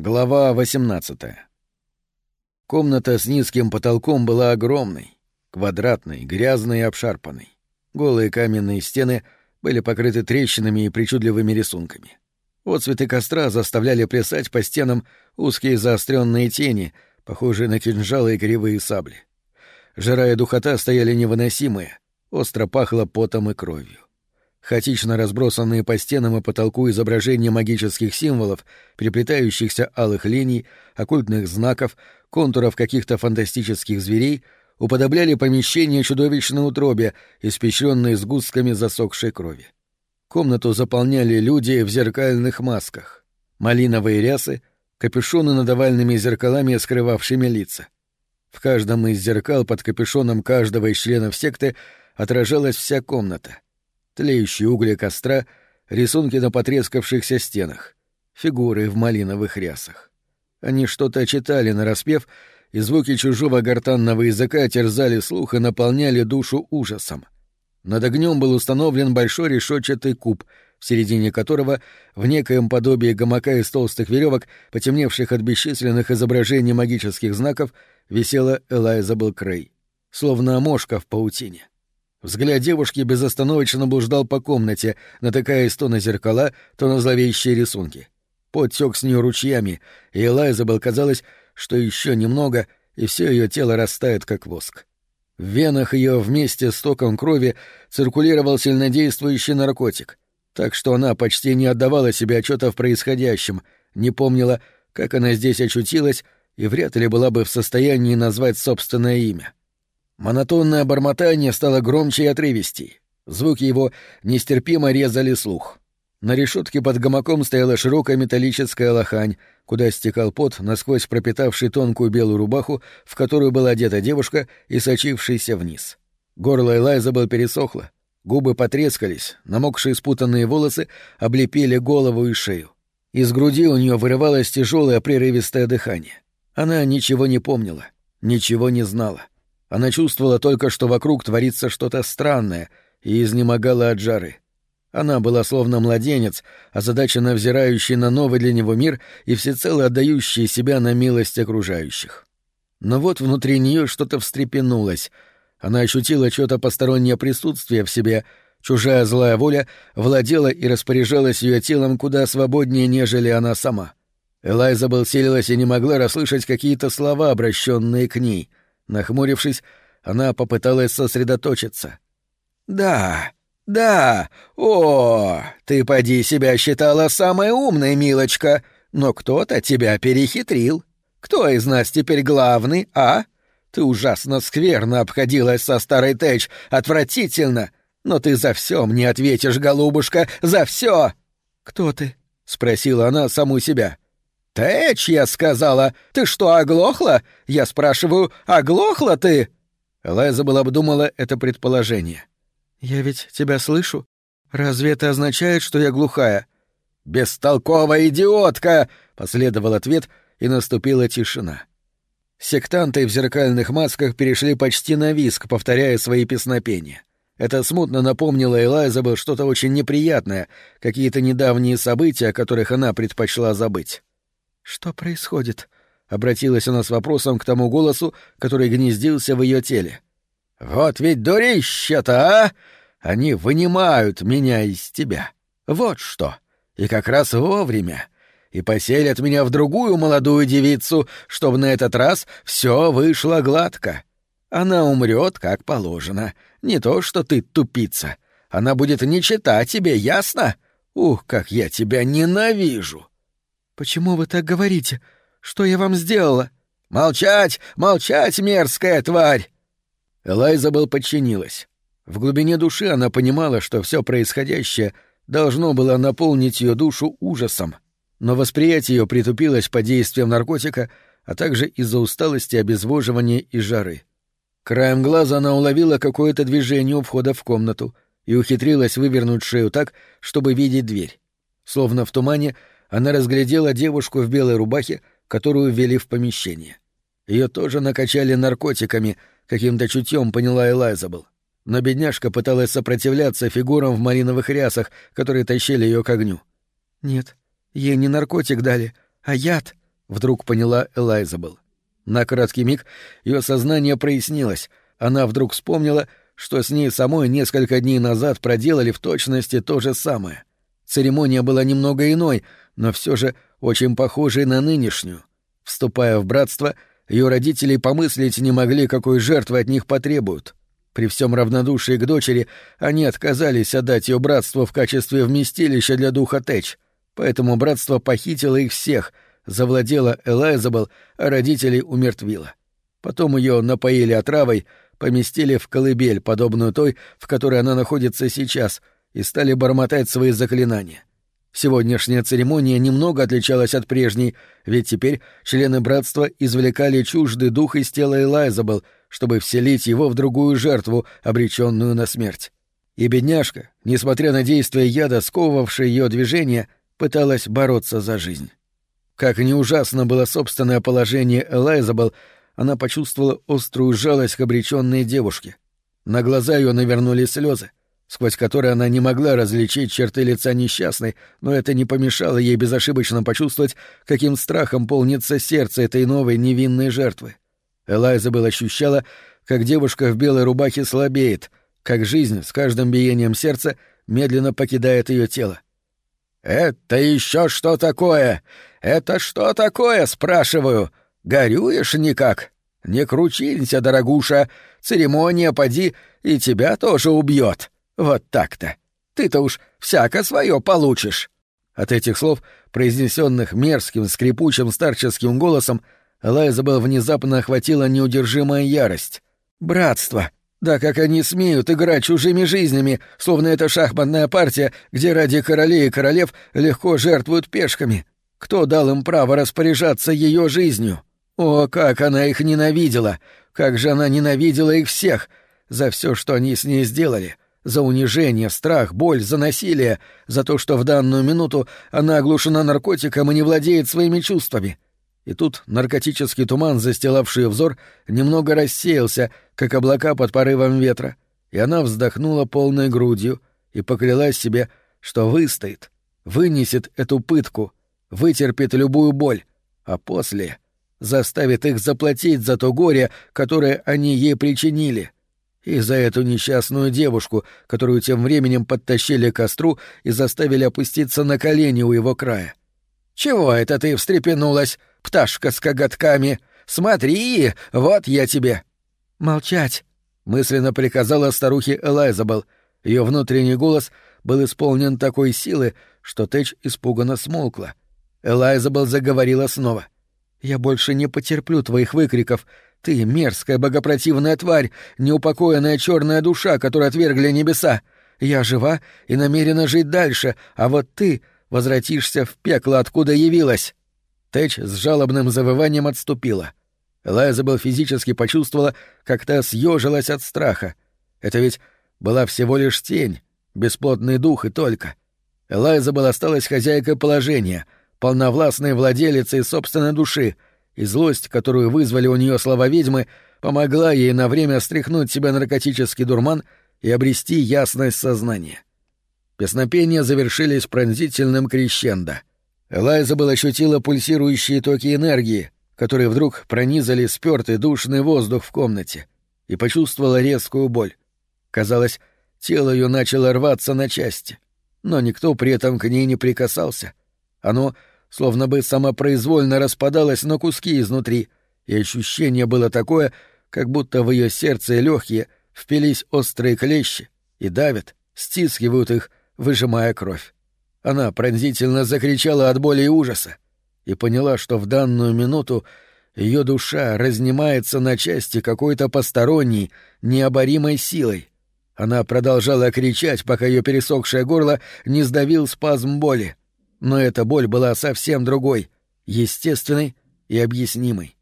Глава 18 Комната с низким потолком была огромной, квадратной, грязной и обшарпанной. Голые каменные стены были покрыты трещинами и причудливыми рисунками. Отцветы костра заставляли плясать по стенам узкие заостренные тени, похожие на кинжалы и кривые сабли. Жара и духота стояли невыносимые, остро пахло потом и кровью хаотично разбросанные по стенам и потолку изображения магических символов, переплетающихся алых линий, оккультных знаков, контуров каких-то фантастических зверей, уподобляли помещение чудовищной утробе, испещренной сгустками засохшей крови. Комнату заполняли люди в зеркальных масках, малиновые рясы, капюшоны над овальными зеркалами, скрывавшими лица. В каждом из зеркал под капюшоном каждого из членов секты отражалась вся комната — тлеющие угли костра, рисунки на потрескавшихся стенах, фигуры в малиновых рясах. Они что-то читали нараспев, и звуки чужого гортанного языка терзали слух и наполняли душу ужасом. Над огнем был установлен большой решетчатый куб, в середине которого, в некоем подобии гамака из толстых веревок, потемневших от бесчисленных изображений магических знаков, висела Элайзабел Крей, словно мошка в паутине. Взгляд девушки безостановочно блуждал по комнате, натыкаясь то на зеркала, то на зловещие рисунки. Пот тек с нее ручьями, и Элайзабел казалось, что еще немного, и все ее тело растает, как воск. В венах ее вместе с током крови циркулировал сильнодействующий наркотик, так что она почти не отдавала себе отчета в происходящем, не помнила, как она здесь очутилась, и вряд ли была бы в состоянии назвать собственное имя. Монотонное бормотание стало громче и отрывистей. Звуки его нестерпимо резали слух. На решетке под гамаком стояла широкая металлическая лохань, куда стекал пот, насквозь пропитавший тонкую белую рубаху, в которую была одета девушка и сочившийся вниз. Горло Элайзабел пересохло, губы потрескались, намокшие спутанные волосы облепили голову и шею. Из груди у нее вырывалось тяжелое прерывистое дыхание. Она ничего не помнила, ничего не знала. — она чувствовала только, что вокруг творится что-то странное, и изнемогала от жары. Она была словно младенец, озадаченно взирающий на новый для него мир и всецело отдающий себя на милость окружающих. Но вот внутри нее что-то встрепенулось. Она ощутила что-то постороннее присутствие в себе, чужая злая воля владела и распоряжалась ее телом куда свободнее, нежели она сама. Элайза был селилась и не могла расслышать какие-то слова, обращенные к ней — Нахмурившись, она попыталась сосредоточиться. «Да, да, о, ты поди себя считала самой умной, милочка, но кто-то тебя перехитрил. Кто из нас теперь главный, а? Ты ужасно скверно обходилась со старой Тэч, отвратительно, но ты за все мне ответишь, голубушка, за все. «Кто ты?» — спросила она саму себя. — «Тэч, я сказала! Ты что, оглохла? Я спрашиваю, оглохла ты?» Элайзабел обдумала это предположение. «Я ведь тебя слышу. Разве это означает, что я глухая?» «Бестолковая идиотка!» — последовал ответ, и наступила тишина. Сектанты в зеркальных масках перешли почти на виск, повторяя свои песнопения. Это смутно напомнило Элайзабел что-то очень неприятное, какие-то недавние события, о которых она предпочла забыть. «Что происходит?» — обратилась она с вопросом к тому голосу, который гнездился в ее теле. «Вот ведь дурища-то, а! Они вынимают меня из тебя. Вот что! И как раз вовремя. И поселят меня в другую молодую девицу, чтобы на этот раз все вышло гладко. Она умрет, как положено. Не то, что ты тупица. Она будет не читать тебе, ясно? Ух, как я тебя ненавижу!» «Почему вы так говорите? Что я вам сделала?» «Молчать! Молчать, мерзкая тварь!» Элайзабел подчинилась. В глубине души она понимала, что все происходящее должно было наполнить ее душу ужасом, но восприятие ее притупилось под действием наркотика, а также из-за усталости, обезвоживания и жары. Краем глаза она уловила какое-то движение у входа в комнату и ухитрилась вывернуть шею так, чтобы видеть дверь. Словно в тумане она разглядела девушку в белой рубахе, которую ввели в помещение. Ее тоже накачали наркотиками, каким-то чутьем поняла Элайзабел. Но бедняжка пыталась сопротивляться фигурам в малиновых рясах, которые тащили ее к огню. «Нет, ей не наркотик дали, а яд», — вдруг поняла Элайзабел. На краткий миг ее сознание прояснилось. Она вдруг вспомнила, что с ней самой несколько дней назад проделали в точности то же самое. Церемония была немного иной, но все же очень похожей на нынешнюю. Вступая в братство, ее родители помыслить не могли, какой жертвы от них потребуют. При всем равнодушии к дочери они отказались отдать ее братству в качестве вместилища для духа Тэч, поэтому братство похитило их всех, завладело Элайзабел, а родителей умертвило. Потом ее напоили отравой, поместили в колыбель, подобную той, в которой она находится сейчас, и стали бормотать свои заклинания. Сегодняшняя церемония немного отличалась от прежней, ведь теперь члены братства извлекали чуждый дух из тела Элайзабел, чтобы вселить его в другую жертву, обреченную на смерть. И бедняжка, несмотря на действия яда, сковывавшее ее движение, пыталась бороться за жизнь. Как ни ужасно было собственное положение Элайзабел, она почувствовала острую жалость к обреченной девушке. На глаза ее навернулись слезы сквозь которые она не могла различить черты лица несчастной, но это не помешало ей безошибочно почувствовать, каким страхом полнится сердце этой новой невинной жертвы. Элайзабел ощущала, как девушка в белой рубахе слабеет, как жизнь с каждым биением сердца медленно покидает ее тело. «Это еще что такое? Это что такое?» — спрашиваю. «Горюешь никак? Не кручинься, дорогуша. Церемония, поди, и тебя тоже убьет. Вот так-то. Ты-то уж всяко свое получишь. От этих слов, произнесенных мерзким, скрипучим старческим голосом, Элайзабел внезапно охватила неудержимая ярость. «Братство! Да как они смеют играть чужими жизнями, словно это шахматная партия, где ради королей и королев легко жертвуют пешками. Кто дал им право распоряжаться ее жизнью? О, как она их ненавидела! Как же она ненавидела их всех! За все, что они с ней сделали!» За унижение, страх, боль, за насилие, за то, что в данную минуту она оглушена наркотиком и не владеет своими чувствами. И тут наркотический туман, застилавший взор, немного рассеялся, как облака под порывом ветра, и она вздохнула полной грудью и поклялась себе, что выстоит, вынесет эту пытку, вытерпит любую боль, а после заставит их заплатить за то горе, которое они ей причинили — и за эту несчастную девушку, которую тем временем подтащили к костру и заставили опуститься на колени у его края. «Чего это ты встрепенулась, пташка с коготками? Смотри, вот я тебе!» «Молчать!» — мысленно приказала старухе Элайзабел. Ее внутренний голос был исполнен такой силы, что Тэч испуганно смолкла. Элайзабел заговорила снова. «Я больше не потерплю твоих выкриков ты — мерзкая богопротивная тварь, неупокоенная черная душа, которую отвергли небеса. Я жива и намерена жить дальше, а вот ты возвратишься в пекло, откуда явилась». Тэч с жалобным завыванием отступила. Элайзабел физически почувствовала, как та съежилась от страха. Это ведь была всего лишь тень, бесплотный дух и только. Элайзабел осталась хозяйкой положения, полновластной владелицей собственной души — и злость, которую вызвали у нее слова ведьмы, помогла ей на время стряхнуть себя наркотический дурман и обрести ясность сознания. Песнопения завершились пронзительным крещендо. Элайза была ощутила пульсирующие токи энергии, которые вдруг пронизали спёртый душный воздух в комнате, и почувствовала резкую боль. Казалось, тело ее начало рваться на части, но никто при этом к ней не прикасался. Оно словно бы самопроизвольно распадалась на куски изнутри, и ощущение было такое, как будто в ее сердце и легкие впились острые клещи и давят, стискивают их, выжимая кровь. Она пронзительно закричала от боли и ужаса и поняла, что в данную минуту ее душа разнимается на части какой-то посторонней, необоримой силой. Она продолжала кричать, пока ее пересохшее горло не сдавил спазм боли. Но эта боль была совсем другой, естественной и объяснимой.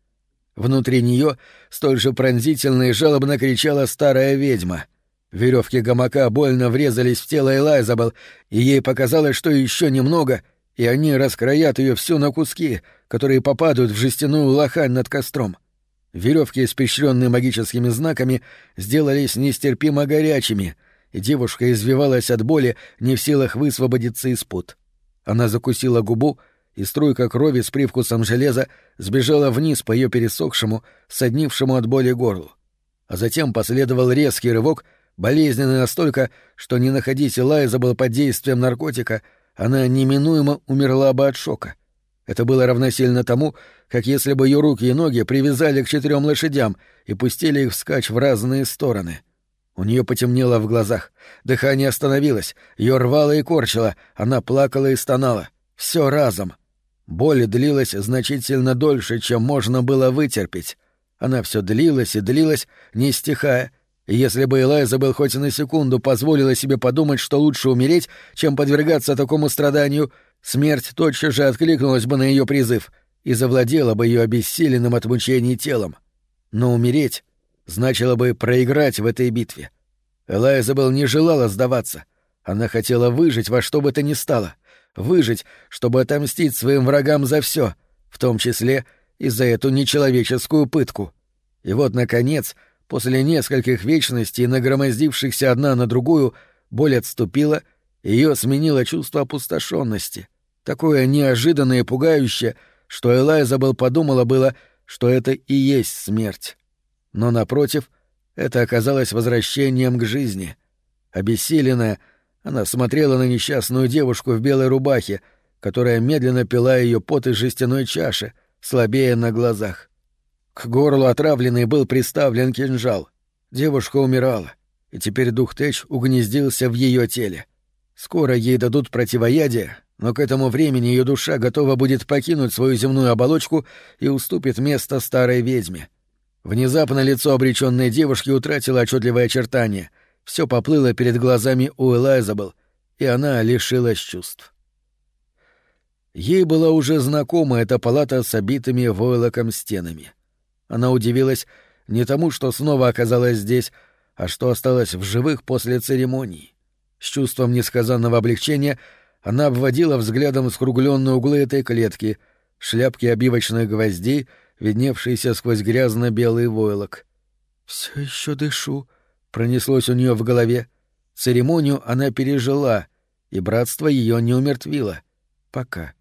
Внутри нее столь же пронзительно и жалобно кричала старая ведьма. Веревки гамака больно врезались в тело Элайзабел, и ей показалось, что еще немного, и они раскроят ее всю на куски, которые попадают в жестяную лохань над костром. Веревки, испещренные магическими знаками, сделались нестерпимо горячими, и девушка извивалась от боли, не в силах высвободиться из пут. Она закусила губу и струйка крови с привкусом железа сбежала вниз по ее пересохшему, соднившему от боли горлу. А затем последовал резкий рывок, болезненный настолько, что не находясь Элайза был под действием наркотика, она неминуемо умерла бы от шока. Это было равносильно тому, как если бы ее руки и ноги привязали к четырем лошадям и пустили их вскачь в разные стороны. У нее потемнело в глазах, дыхание остановилось, ее рвало и корчило, она плакала и стонала. Все разом. Боль длилась значительно дольше, чем можно было вытерпеть. Она все длилась и длилась, не стихая, и если бы Элайза был хоть на секунду позволила себе подумать, что лучше умереть, чем подвергаться такому страданию, смерть тотчас же откликнулась бы на ее призыв и завладела бы ее обессиленным от мучений телом. Но умереть значило бы проиграть в этой битве. Элайзабел не желала сдаваться. Она хотела выжить во что бы то ни стало. Выжить, чтобы отомстить своим врагам за все, в том числе и за эту нечеловеческую пытку. И вот, наконец, после нескольких вечностей, нагромоздившихся одна на другую, боль отступила, ее сменило чувство опустошенности. Такое неожиданное и пугающее, что Элайзабел подумала было, что это и есть смерть. Но, напротив, это оказалось возвращением к жизни. Обессиленная, она смотрела на несчастную девушку в белой рубахе, которая медленно пила ее пот из жестяной чаши, слабея на глазах. К горлу отравленный был приставлен кинжал. Девушка умирала, и теперь дух Тэч угнездился в ее теле. Скоро ей дадут противоядие, но к этому времени ее душа готова будет покинуть свою земную оболочку и уступит место старой ведьме. Внезапно лицо обреченной девушки утратило отчетливое очертание. Все поплыло перед глазами у Элайзабел, и она лишилась чувств. Ей была уже знакома эта палата с обитыми войлоком стенами. Она удивилась не тому, что снова оказалась здесь, а что осталась в живых после церемонии. С чувством несказанного облегчения она обводила взглядом скругленные углы этой клетки, шляпки обивочных гвоздей — видневшийся сквозь грязно-белый войлок. Все еще дышу», — пронеслось у нее в голове. Церемонию она пережила, и братство ее не умертвило. Пока.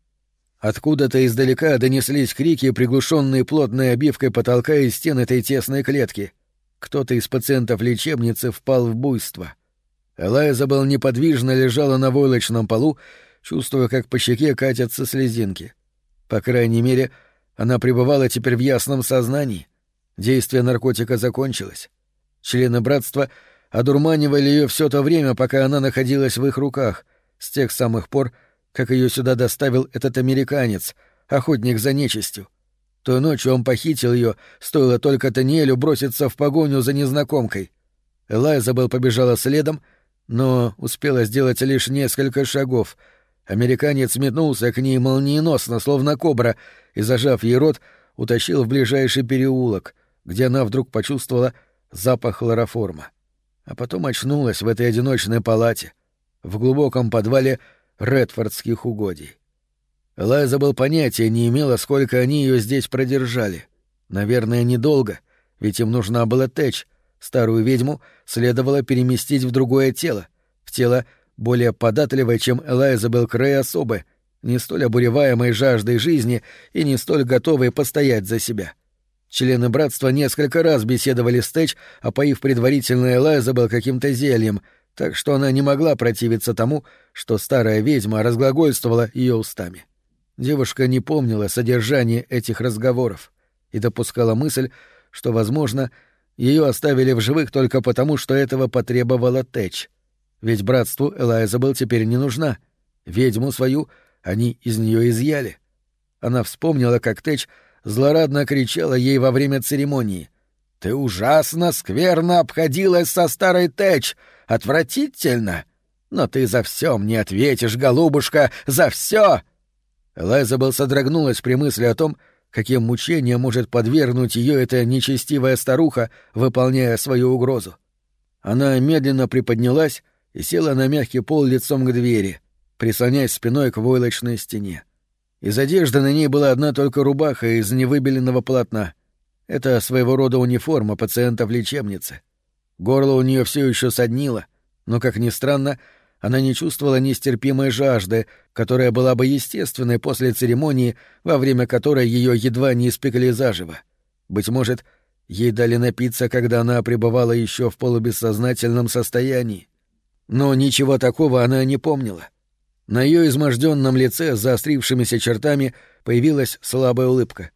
Откуда-то издалека донеслись крики, приглушенные плотной обивкой потолка и стен этой тесной клетки. Кто-то из пациентов лечебницы впал в буйство. Элайзабел неподвижно лежала на войлочном полу, чувствуя, как по щеке катятся слезинки. По крайней мере, — она пребывала теперь в ясном сознании. Действие наркотика закончилось. Члены братства одурманивали ее все то время, пока она находилась в их руках, с тех самых пор, как ее сюда доставил этот американец, охотник за нечистью. Той ночью он похитил ее, стоило только Таниэлю броситься в погоню за незнакомкой. Элайзабел побежала следом, но успела сделать лишь несколько шагов — Американец метнулся к ней молниеносно, словно кобра, и, зажав ей рот, утащил в ближайший переулок, где она вдруг почувствовала запах хлороформа. А потом очнулась в этой одиночной палате, в глубоком подвале Редфордских угодий. Лайза был понятия не имела, сколько они ее здесь продержали. Наверное, недолго, ведь им нужна была Тэч. Старую ведьму следовало переместить в другое тело, в тело более податливой, чем Элайзабел Крей особы, не столь обуреваемой жаждой жизни и не столь готовой постоять за себя. Члены братства несколько раз беседовали с Тэч, опоив предварительно Элайзабел каким-то зельем, так что она не могла противиться тому, что старая ведьма разглагольствовала ее устами. Девушка не помнила содержание этих разговоров и допускала мысль, что, возможно, ее оставили в живых только потому, что этого потребовала Тэч — ведь братству Элайзабел теперь не нужна. Ведьму свою они из нее изъяли. Она вспомнила, как Тэч злорадно кричала ей во время церемонии. «Ты ужасно скверно обходилась со старой Тэч! Отвратительно! Но ты за все мне ответишь, голубушка, за все!» Элайзабел содрогнулась при мысли о том, каким мучением может подвергнуть ее эта нечестивая старуха, выполняя свою угрозу. Она медленно приподнялась и села на мягкий пол лицом к двери, прислоняясь спиной к войлочной стене. Из одежды на ней была одна только рубаха из невыбеленного полотна. Это своего рода униформа пациента в лечебнице. Горло у нее все еще соднило, но, как ни странно, Она не чувствовала нестерпимой жажды, которая была бы естественной после церемонии, во время которой ее едва не испекли заживо. Быть может, ей дали напиться, когда она пребывала еще в полубессознательном состоянии. Но ничего такого она не помнила. На ее изможденном лице с заострившимися чертами появилась слабая улыбка.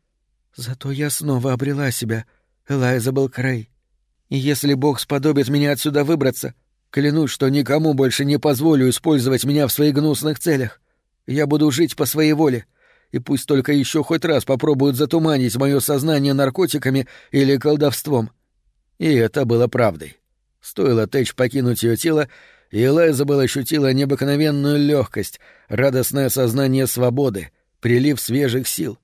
«Зато я снова обрела себя, Элайзабел Крей. И если Бог сподобит меня отсюда выбраться, клянусь, что никому больше не позволю использовать меня в своих гнусных целях. Я буду жить по своей воле, и пусть только еще хоть раз попробуют затуманить мое сознание наркотиками или колдовством». И это было правдой. Стоило Тэч покинуть ее тело, и Элайзабел ощутила необыкновенную легкость, радостное сознание свободы, прилив свежих сил.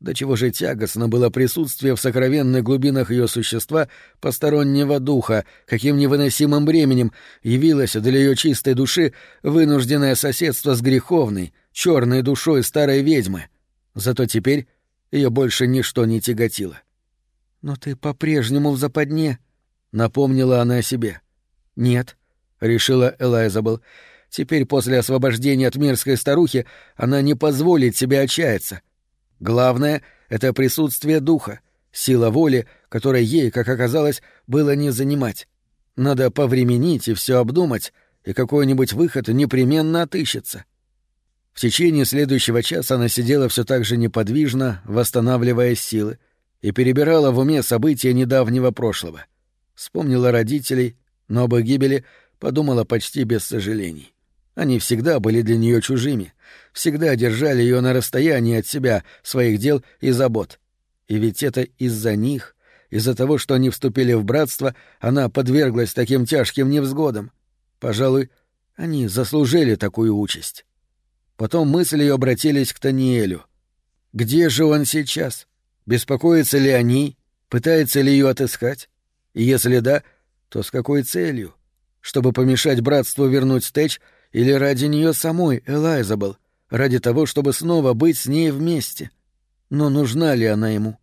До чего же тягостно было присутствие в сокровенных глубинах ее существа постороннего духа, каким невыносимым бременем явилось для ее чистой души вынужденное соседство с греховной, черной душой старой ведьмы. Зато теперь ее больше ничто не тяготило. «Но ты по-прежнему в западне», — напомнила она о себе. «Нет», — решила Элайзабел. «Теперь, после освобождения от мерзкой старухи, она не позволит себе отчаяться. Главное — это присутствие духа, сила воли, которой ей, как оказалось, было не занимать. Надо повременить и все обдумать, и какой-нибудь выход непременно отыщется». В течение следующего часа она сидела все так же неподвижно, восстанавливая силы, и перебирала в уме события недавнего прошлого. Вспомнила родителей, но об их гибели подумала почти без сожалений. Они всегда были для нее чужими, всегда держали ее на расстоянии от себя, своих дел и забот. И ведь это из-за них, из-за того, что они вступили в братство, она подверглась таким тяжким невзгодам. Пожалуй, они заслужили такую участь. Потом мысли ее обратились к Таниэлю. Где же он сейчас? Беспокоится ли о ней? Пытается ли ее отыскать? И если да, то с какой целью? Чтобы помешать братству вернуть Тэч или ради нее самой, Элайзабел, ради того, чтобы снова быть с ней вместе. Но нужна ли она ему?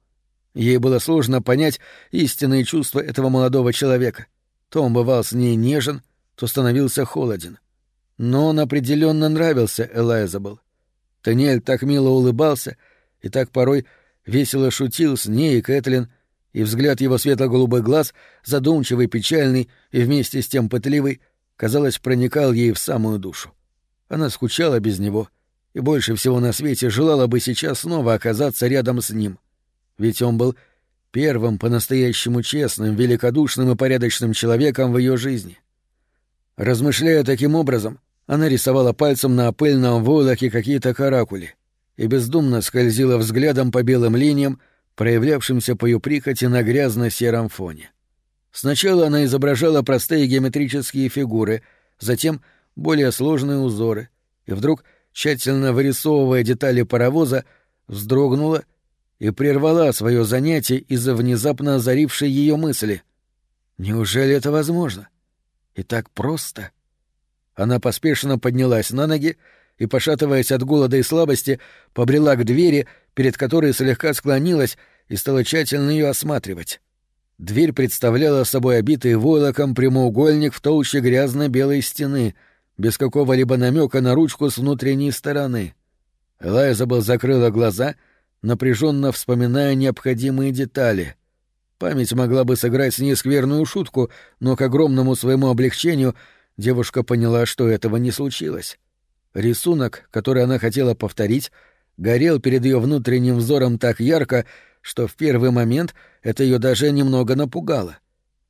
Ей было сложно понять истинные чувства этого молодого человека. То он бывал с ней нежен, то становился холоден. Но он определенно нравился Элайзабел. Таниэль так мило улыбался и так порой весело шутил с ней и Кэтлин, и взгляд его светло-голубых глаз, задумчивый, печальный и вместе с тем пытливый, казалось, проникал ей в самую душу. Она скучала без него и больше всего на свете желала бы сейчас снова оказаться рядом с ним. Ведь он был первым по-настоящему честным, великодушным и порядочным человеком в ее жизни. Размышляя таким образом, она рисовала пальцем на пыльном войлоке какие-то каракули и бездумно скользила взглядом по белым линиям, проявлявшимся по ее прихоти на грязно-сером фоне. Сначала она изображала простые геометрические фигуры, затем более сложные узоры, и вдруг, тщательно вырисовывая детали паровоза, вздрогнула и прервала свое занятие из-за внезапно озарившей ее мысли. Неужели это возможно? И так просто? Она поспешно поднялась на ноги и, пошатываясь от голода и слабости, побрела к двери, перед которой слегка склонилась и стала тщательно ее осматривать. Дверь представляла собой обитый войлоком прямоугольник в толще грязно-белой стены, без какого-либо намека на ручку с внутренней стороны. Элайзабел закрыла глаза, напряженно вспоминая необходимые детали. Память могла бы сыграть с ней скверную шутку, но к огромному своему облегчению девушка поняла, что этого не случилось. Рисунок, который она хотела повторить, горел перед ее внутренним взором так ярко, что в первый момент это ее даже немного напугало.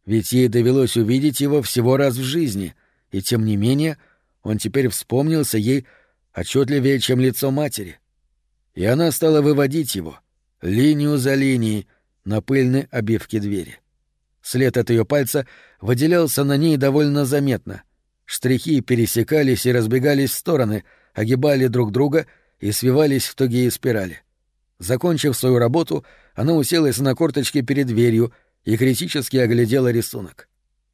Ведь ей довелось увидеть его всего раз в жизни, и тем не менее он теперь вспомнился ей отчетливее, чем лицо матери. И она стала выводить его, линию за линией, на пыльной обивке двери. След от ее пальца выделялся на ней довольно заметно — Штрихи пересекались и разбегались в стороны, огибали друг друга и свивались в тугие спирали. Закончив свою работу, она уселась на корточки перед дверью и критически оглядела рисунок.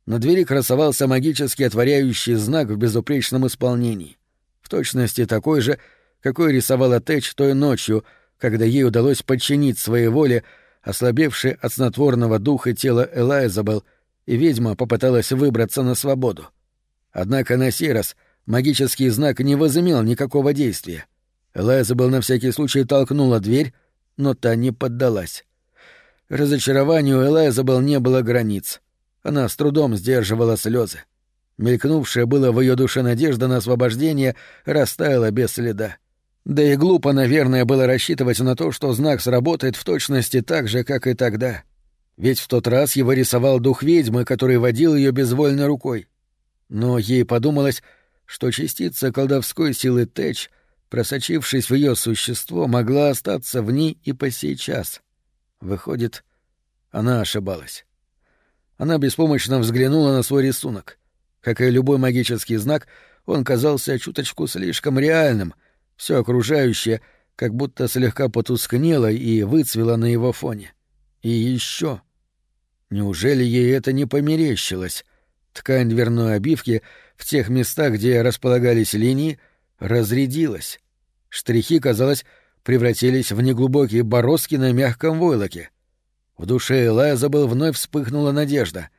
На двери красовался магически отворяющий знак в безупречном исполнении. В точности такой же, какой рисовала Тэч той ночью, когда ей удалось подчинить своей воле ослабевшее от снотворного духа тело Элайзабел, и ведьма попыталась выбраться на свободу. Однако на сей раз магический знак не возымел никакого действия. Элайзабел на всякий случай толкнула дверь, но та не поддалась. Разочарованию Элайзабел не было границ. Она с трудом сдерживала слезы. Мелькнувшая было в ее душе надежда на освобождение растаяла без следа. Да и глупо, наверное, было рассчитывать на то, что знак сработает в точности так же, как и тогда. Ведь в тот раз его рисовал дух ведьмы, который водил ее безвольной рукой. Но ей подумалось, что частица колдовской силы Тэч, просочившись в ее существо, могла остаться в ней и по сей час. Выходит, она ошибалась. Она беспомощно взглянула на свой рисунок. Как и любой магический знак, он казался чуточку слишком реальным, все окружающее как будто слегка потускнело и выцвело на его фоне. И еще. Неужели ей это не померещилось? Ткань дверной обивки в тех местах, где располагались линии, разрядилась. Штрихи, казалось, превратились в неглубокие бороздки на мягком войлоке. В душе Элайзабел вновь вспыхнула надежда.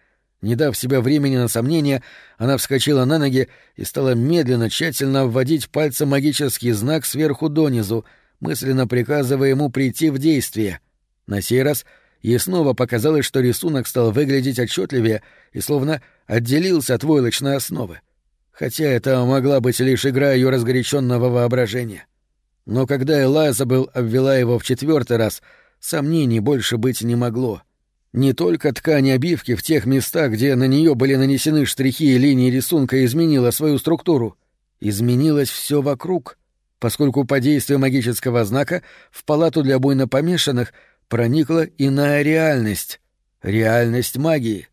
Не дав себе времени на сомнения, она вскочила на ноги и стала медленно, тщательно обводить пальцем магический знак сверху донизу, мысленно приказывая ему прийти в действие. На сей раз ей снова показалось, что рисунок стал выглядеть отчетливее и словно отделился от войлочной основы. Хотя это могла быть лишь игра ее разгоряченного воображения. Но когда Элайзабел обвела его в четвертый раз — Сомнений больше быть не могло. Не только ткань обивки в тех местах, где на нее были нанесены штрихи и линии рисунка, изменила свою структуру. Изменилось все вокруг, поскольку по действию магического знака в палату для буйно помешанных проникла иная реальность — реальность магии.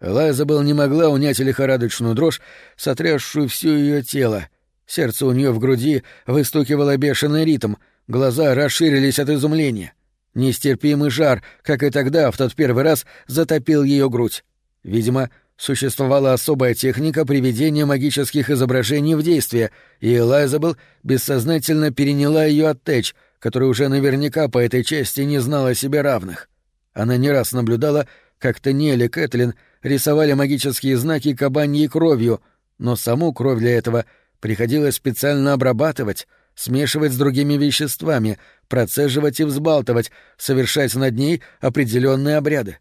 Элайзабел не могла унять лихорадочную дрожь, сотрясшую все ее тело. Сердце у нее в груди выстукивало бешеный ритм, глаза расширились от изумления. Нестерпимый жар, как и тогда, в тот первый раз, затопил ее грудь. Видимо, существовала особая техника приведения магических изображений в действие, и Элайзабел бессознательно переняла ее от Тэч, которая уже наверняка по этой части не знала себе равных. Она не раз наблюдала, как Таниэль и Кэтлин рисовали магические знаки кабаньей кровью, но саму кровь для этого приходилось специально обрабатывать — смешивать с другими веществами, процеживать и взбалтывать, совершать над ней определенные обряды.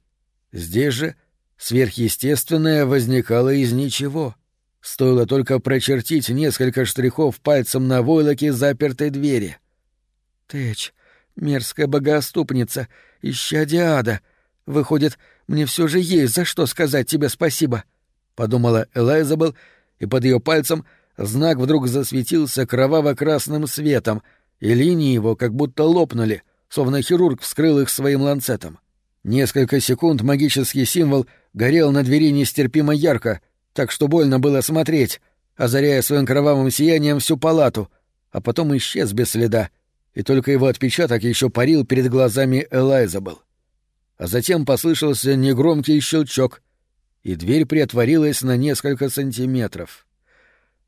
Здесь же сверхъестественное возникало из ничего. Стоило только прочертить несколько штрихов пальцем на войлоке запертой двери. «Тэч, мерзкая богооступница, исчадие ада. Выходит, мне все же есть за что сказать тебе спасибо», — подумала Элайзабел, и под ее пальцем — Знак вдруг засветился кроваво-красным светом, и линии его как будто лопнули, словно хирург вскрыл их своим ланцетом. Несколько секунд магический символ горел на двери нестерпимо ярко, так что больно было смотреть, озаряя своим кровавым сиянием всю палату, а потом исчез без следа, и только его отпечаток еще парил перед глазами Элайзабел. А затем послышался негромкий щелчок, и дверь приотворилась на несколько сантиметров.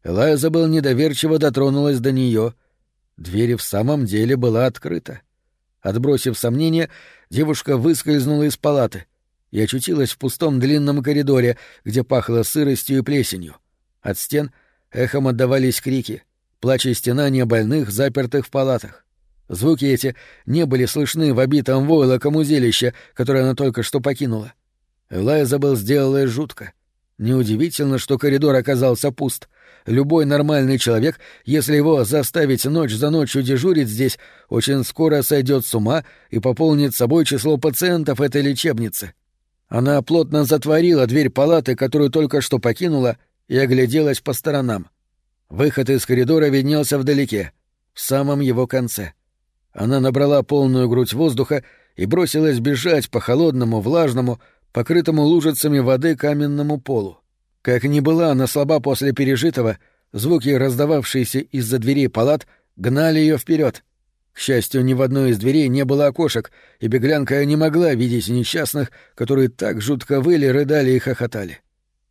Элайзабел недоверчиво дотронулась до нее. Дверь в самом деле была открыта. Отбросив сомнения, девушка выскользнула из палаты и очутилась в пустом длинном коридоре, где пахло сыростью и плесенью. От стен эхом отдавались крики, плач и стенания больных, запертых в палатах. Звуки эти не были слышны в обитом войлоком узилище, которое она только что покинула. Элайзабел сделала жутко. Неудивительно, что коридор оказался пуст — Любой нормальный человек, если его заставить ночь за ночью дежурить здесь, очень скоро сойдет с ума и пополнит собой число пациентов этой лечебницы. Она плотно затворила дверь палаты, которую только что покинула, и огляделась по сторонам. Выход из коридора виднелся вдалеке, в самом его конце. Она набрала полную грудь воздуха и бросилась бежать по холодному, влажному, покрытому лужицами воды каменному полу. Как ни была она слаба после пережитого, звуки, раздававшиеся из-за дверей палат, гнали ее вперед. К счастью, ни в одной из дверей не было окошек, и беглянка не могла видеть несчастных, которые так жутко выли, рыдали и хохотали.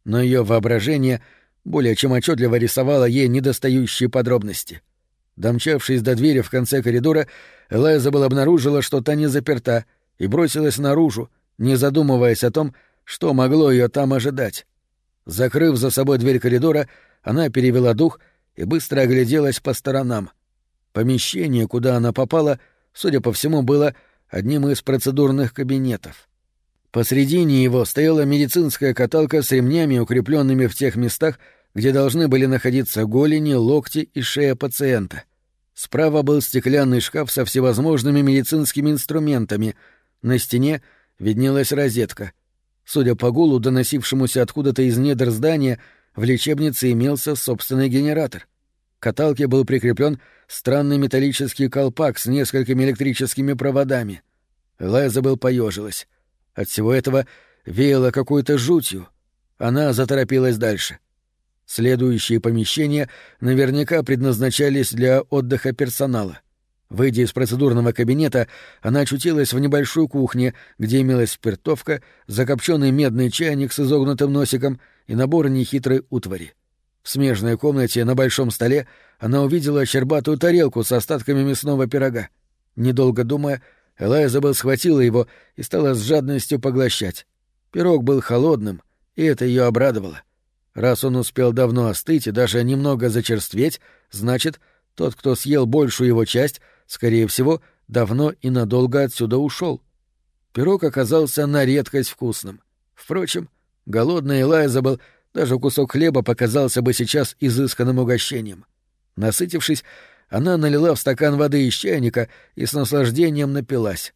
Но ее воображение более чем отчетливо рисовало ей недостающие подробности. Домчавшись до двери в конце коридора, Элайзабел обнаружила, что та не заперта, и бросилась наружу, не задумываясь о том, что могло ее там ожидать. Закрыв за собой дверь коридора, она перевела дух и быстро огляделась по сторонам. Помещение, куда она попала, судя по всему, было одним из процедурных кабинетов. Посредине его стояла медицинская каталка с ремнями, укрепленными в тех местах, где должны были находиться голени, локти и шея пациента. Справа был стеклянный шкаф со всевозможными медицинскими инструментами. На стене виднелась розетка. Судя по гулу, доносившемуся откуда-то из недр здания, в лечебнице имелся собственный генератор. К каталке был прикреплен странный металлический колпак с несколькими электрическими проводами. Лайзабел поежилась. От всего этого веяло какой-то жутью. Она заторопилась дальше. Следующие помещения наверняка предназначались для отдыха персонала. Выйдя из процедурного кабинета, она очутилась в небольшой кухне, где имелась спиртовка, закопченный медный чайник с изогнутым носиком и набор нехитрой утвари. В смежной комнате на большом столе она увидела щербатую тарелку с остатками мясного пирога. Недолго думая, Элайзабел схватила его и стала с жадностью поглощать. Пирог был холодным, и это ее обрадовало. Раз он успел давно остыть и даже немного зачерстветь, значит, тот, кто съел большую его часть, скорее всего, давно и надолго отсюда ушел. Пирог оказался на редкость вкусным. Впрочем, голодный Элайзабел даже кусок хлеба показался бы сейчас изысканным угощением. Насытившись, она налила в стакан воды из чайника и с наслаждением напилась.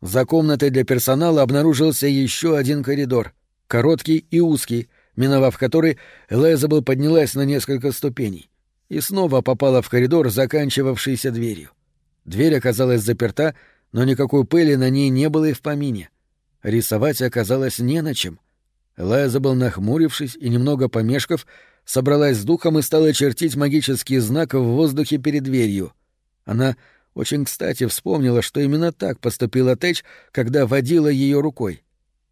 За комнатой для персонала обнаружился еще один коридор, короткий и узкий, миновав который, Элайзабел поднялась на несколько ступеней и снова попала в коридор, заканчивавшийся дверью. Дверь оказалась заперта, но никакой пыли на ней не было и в помине. Рисовать оказалось не на чем. Элайзабел, нахмурившись и немного помешков, собралась с духом и стала чертить магический знак в воздухе перед дверью. Она очень кстати вспомнила, что именно так поступила Тэч, когда водила ее рукой.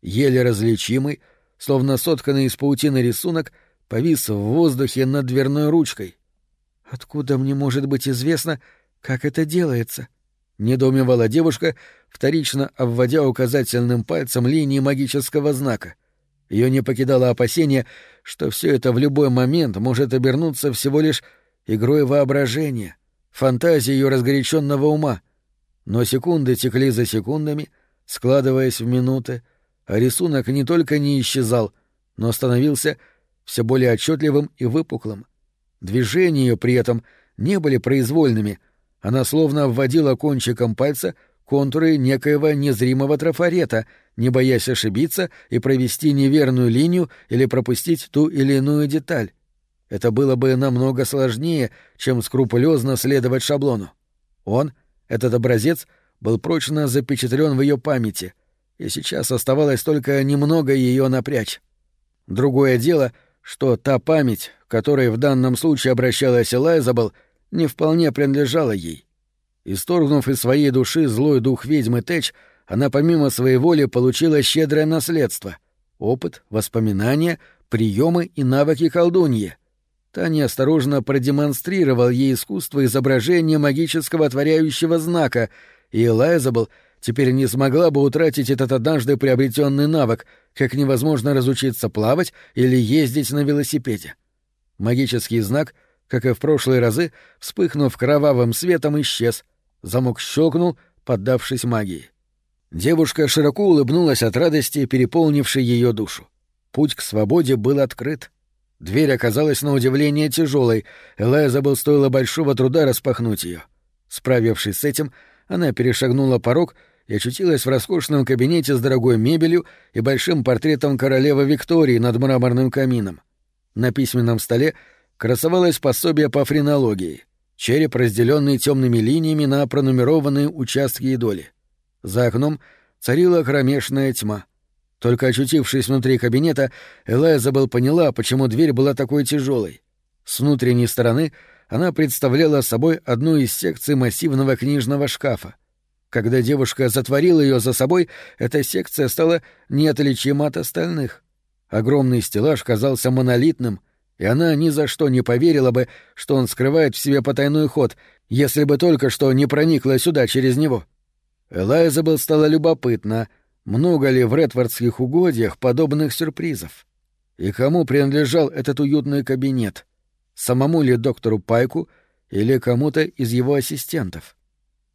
Еле различимый, словно сотканный из паутины рисунок, повис в воздухе над дверной ручкой. «Откуда мне может быть известно, как это делается?» — недоумевала девушка, вторично обводя указательным пальцем линии магического знака — ее не покидало опасение, что все это в любой момент может обернуться всего лишь игрой воображения, фантазией ее разгоряченного ума. Но секунды текли за секундами, складываясь в минуты, а рисунок не только не исчезал, но становился все более отчетливым и выпуклым. Движения ее при этом не были произвольными, она словно вводила кончиком пальца контуры некоего незримого трафарета, не боясь ошибиться и провести неверную линию или пропустить ту или иную деталь. Это было бы намного сложнее, чем скрупулезно следовать шаблону. Он, этот образец, был прочно запечатлен в ее памяти, и сейчас оставалось только немного ее напрячь. Другое дело, что та память, которой в данном случае обращалась Элайзабел, не вполне принадлежала ей. Исторгнув из своей души злой дух ведьмы Тэч, она помимо своей воли получила щедрое наследство — опыт, воспоминания, приемы и навыки колдуньи. Таня осторожно продемонстрировал ей искусство изображения магического отворяющего знака, и Элайзабл теперь не смогла бы утратить этот однажды приобретенный навык, как невозможно разучиться плавать или ездить на велосипеде. Магический знак, как и в прошлые разы, вспыхнув кровавым светом, исчез — Замок щелкнул, поддавшись магии. Девушка широко улыбнулась от радости, переполнившей ее душу. Путь к свободе был открыт. Дверь оказалась на удивление тяжелой, Элайзабел стоило большого труда распахнуть ее. Справившись с этим, она перешагнула порог и очутилась в роскошном кабинете с дорогой мебелью и большим портретом королевы Виктории над мраморным камином. На письменном столе красовалось пособие по френологии — череп, разделенный темными линиями на пронумерованные участки и доли. За окном царила кромешная тьма. Только очутившись внутри кабинета, Элайзабел поняла, почему дверь была такой тяжелой. С внутренней стороны она представляла собой одну из секций массивного книжного шкафа. Когда девушка затворила ее за собой, эта секция стала неотличима от остальных. Огромный стеллаж казался монолитным, и она ни за что не поверила бы, что он скрывает в себе потайной ход, если бы только что не проникла сюда через него. Элайзабел стала любопытна, много ли в редвардских угодьях подобных сюрпризов. И кому принадлежал этот уютный кабинет? Самому ли доктору Пайку или кому-то из его ассистентов.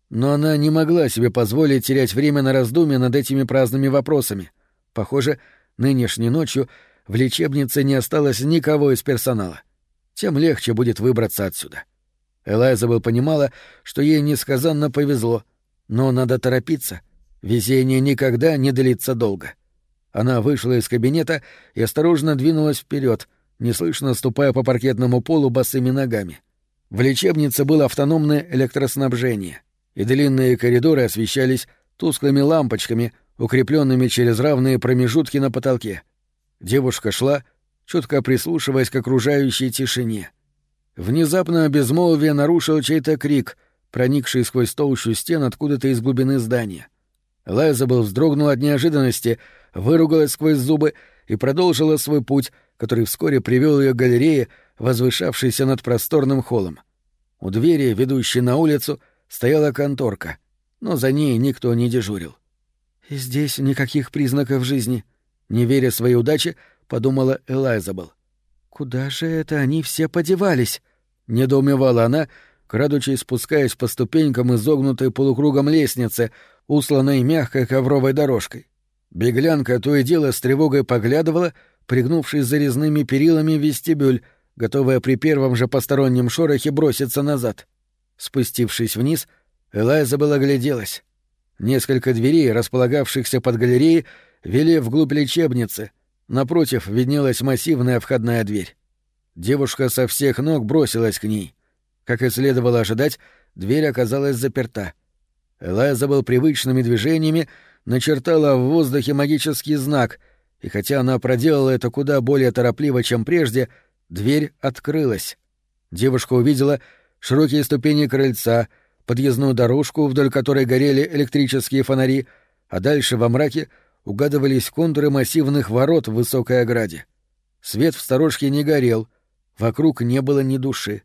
Но она не могла себе позволить терять время на раздумья над этими праздными вопросами. Похоже, нынешней ночью в лечебнице не осталось никого из персонала. Тем легче будет выбраться отсюда. Элайзабел понимала, что ей несказанно повезло, но надо торопиться. Везение никогда не длится долго. Она вышла из кабинета и осторожно двинулась вперед, неслышно ступая по паркетному полу босыми ногами. В лечебнице было автономное электроснабжение — и длинные коридоры освещались тусклыми лампочками, укрепленными через равные промежутки на потолке. Девушка шла, чутко прислушиваясь к окружающей тишине. Внезапно безмолвие нарушил чей-то крик, проникший сквозь толщу стен откуда-то из глубины здания. Лайзабел вздрогнул от неожиданности, выругалась сквозь зубы и продолжила свой путь, который вскоре привел ее к галерее, возвышавшейся над просторным холлом. У двери, ведущей на улицу, стояла конторка, но за ней никто не дежурил. «Здесь никаких признаков жизни», — не веря своей удаче, подумала Элайзабел. «Куда же это они все подевались?» — недоумевала она, крадучись спускаясь по ступенькам изогнутой полукругом лестницы, усланной мягкой ковровой дорожкой. Беглянка то и дело с тревогой поглядывала, пригнувшись за резными перилами в вестибюль, готовая при первом же постороннем шорохе броситься назад. Спустившись вниз, Элайза была гляделась. Несколько дверей, располагавшихся под галереей, вели вглубь лечебницы. Напротив виднелась массивная входная дверь. Девушка со всех ног бросилась к ней. Как и следовало ожидать, дверь оказалась заперта. Элайза был привычными движениями начертала в воздухе магический знак, и хотя она проделала это куда более торопливо, чем прежде, дверь открылась. Девушка увидела широкие ступени крыльца, подъездную дорожку, вдоль которой горели электрические фонари, а дальше во мраке угадывались контуры массивных ворот в высокой ограде. Свет в сторожке не горел, вокруг не было ни души.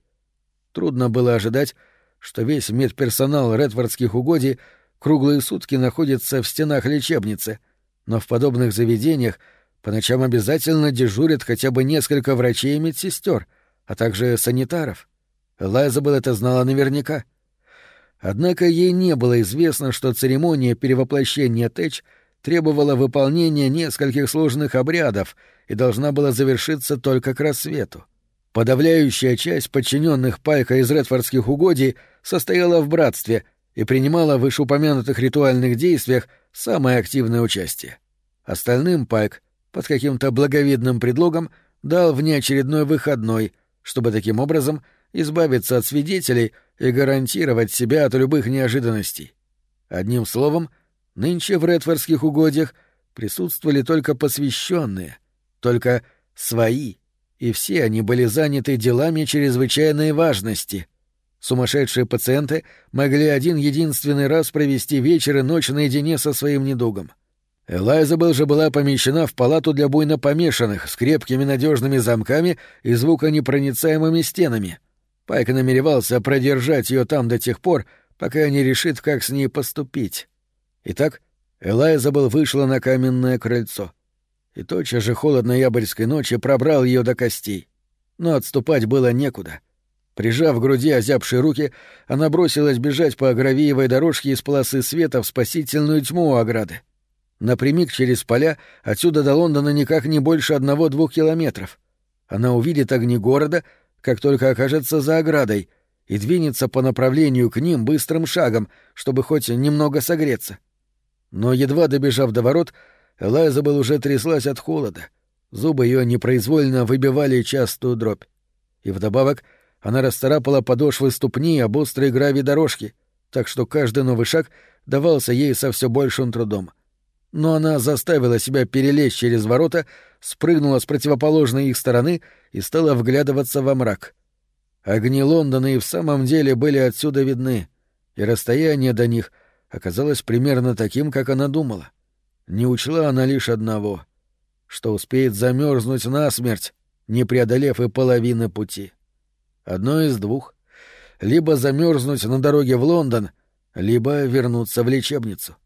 Трудно было ожидать, что весь медперсонал редфордских угодий круглые сутки находится в стенах лечебницы, но в подобных заведениях по ночам обязательно дежурят хотя бы несколько врачей и медсестер, а также санитаров. Лайзабел это знала наверняка. Однако ей не было известно, что церемония перевоплощения Тэч требовала выполнения нескольких сложных обрядов и должна была завершиться только к рассвету. Подавляющая часть подчиненных Пайка из редфордских угодий состояла в братстве и принимала в вышеупомянутых ритуальных действиях самое активное участие. Остальным Пайк под каким-то благовидным предлогом дал внеочередной выходной, чтобы таким образом — избавиться от свидетелей и гарантировать себя от любых неожиданностей. Одним словом, нынче в редфордских угодьях присутствовали только посвященные, только свои, и все они были заняты делами чрезвычайной важности. Сумасшедшие пациенты могли один единственный раз провести вечер и ночь наедине со своим недугом. Элайзабел же была помещена в палату для буйно помешанных с крепкими надежными замками и звуконепроницаемыми стенами — Пайк намеревался продержать ее там до тех пор, пока не решит, как с ней поступить. Итак, Элайзабел вышла на каменное крыльцо. И тотчас же холод ноябрьской ночи пробрал ее до костей. Но отступать было некуда. Прижав к груди озябшие руки, она бросилась бежать по гравиевой дорожке из полосы света в спасительную тьму у ограды. Напрямик через поля отсюда до Лондона никак не больше одного-двух километров. Она увидит огни города — как только окажется за оградой, и двинется по направлению к ним быстрым шагом, чтобы хоть немного согреться. Но едва добежав до ворот, Элайзабел уже тряслась от холода. Зубы ее непроизвольно выбивали частую дробь. И вдобавок она расцарапала подошвы ступни об острой гравий дорожки, так что каждый новый шаг давался ей со все большим трудом. Но она заставила себя перелезть через ворота спрыгнула с противоположной их стороны и стала вглядываться во мрак. Огни Лондона и в самом деле были отсюда видны, и расстояние до них оказалось примерно таким, как она думала. Не учла она лишь одного — что успеет замерзнуть насмерть, не преодолев и половины пути. Одно из двух — либо замерзнуть на дороге в Лондон, либо вернуться в лечебницу.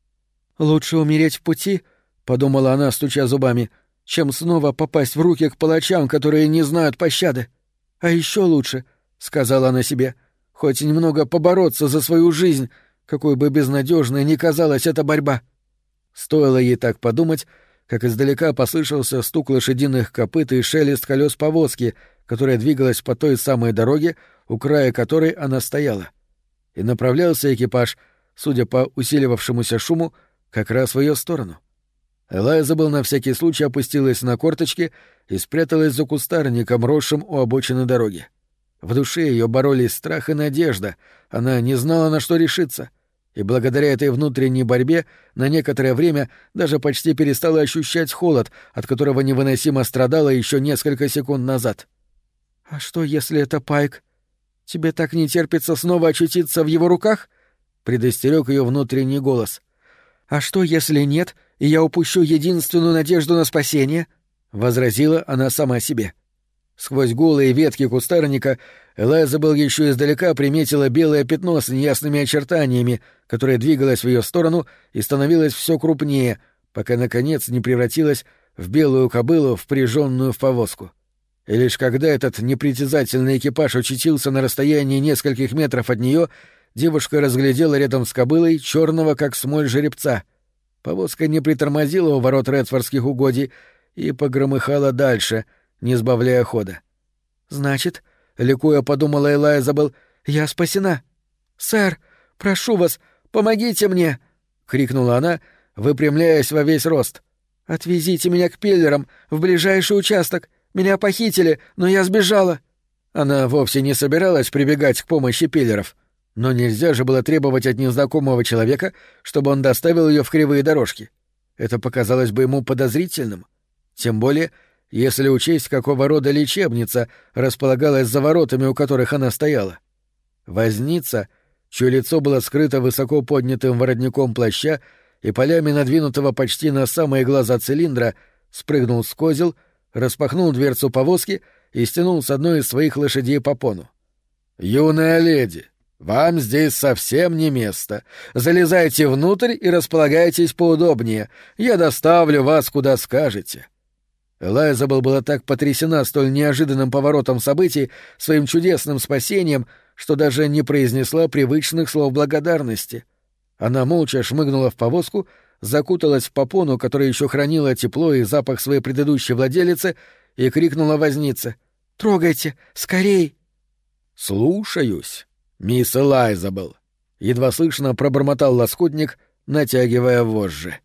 «Лучше умереть в пути», — подумала она, стуча зубами, чем снова попасть в руки к палачам, которые не знают пощады. А еще лучше, — сказала она себе, — хоть немного побороться за свою жизнь, какой бы безнадежной ни казалась эта борьба. Стоило ей так подумать, как издалека послышался стук лошадиных копыт и шелест колес повозки, которая двигалась по той самой дороге, у края которой она стояла. И направлялся экипаж, судя по усиливавшемуся шуму, как раз в ее сторону. Элайза был на всякий случай опустилась на корточки и спряталась за кустарником, росшим у обочины дороги. В душе ее боролись страх и надежда, она не знала, на что решиться — и благодаря этой внутренней борьбе на некоторое время даже почти перестала ощущать холод, от которого невыносимо страдала еще несколько секунд назад. «А что, если это Пайк? Тебе так не терпится снова очутиться в его руках?» — предостерег ее внутренний голос. «А что, если нет, и я упущу единственную надежду на спасение?» — возразила она сама себе. Сквозь голые ветки кустарника Элайзабел еще издалека приметила белое пятно с неясными очертаниями, которое двигалось в ее сторону и становилось все крупнее, пока, наконец, не превратилось в белую кобылу, впряженную в повозку. И лишь когда этот непритязательный экипаж очутился на расстоянии нескольких метров от нее, девушка разглядела рядом с кобылой черного, как смоль жеребца. Повозка не притормозила у ворот Редфордских угодий и погромыхала дальше — не сбавляя хода. «Значит, — ликуя подумала Элайзабел, — я спасена. Сэр, прошу вас, помогите мне!» — крикнула она, выпрямляясь во весь рост. «Отвезите меня к пиллерам, в ближайший участок. Меня похитили, но я сбежала». Она вовсе не собиралась прибегать к помощи пиллеров, но нельзя же было требовать от незнакомого человека, чтобы он доставил ее в кривые дорожки. Это показалось бы ему подозрительным. Тем более, если учесть, какого рода лечебница располагалась за воротами, у которых она стояла. Возница, чье лицо было скрыто высоко поднятым воротником плаща и полями надвинутого почти на самые глаза цилиндра, спрыгнул с козел, распахнул дверцу повозки и стянул с одной из своих лошадей по пону. «Юная леди, вам здесь совсем не место. Залезайте внутрь и располагайтесь поудобнее. Я доставлю вас куда скажете». Элайзабел была так потрясена столь неожиданным поворотом событий, своим чудесным спасением, что даже не произнесла привычных слов благодарности. Она молча шмыгнула в повозку, закуталась в попону, которая еще хранила тепло и запах своей предыдущей владелицы, и крикнула вознице. «Трогайте! Скорей!» «Слушаюсь, мисс Элайзабел!» — едва слышно пробормотал лоскутник, натягивая вожжи.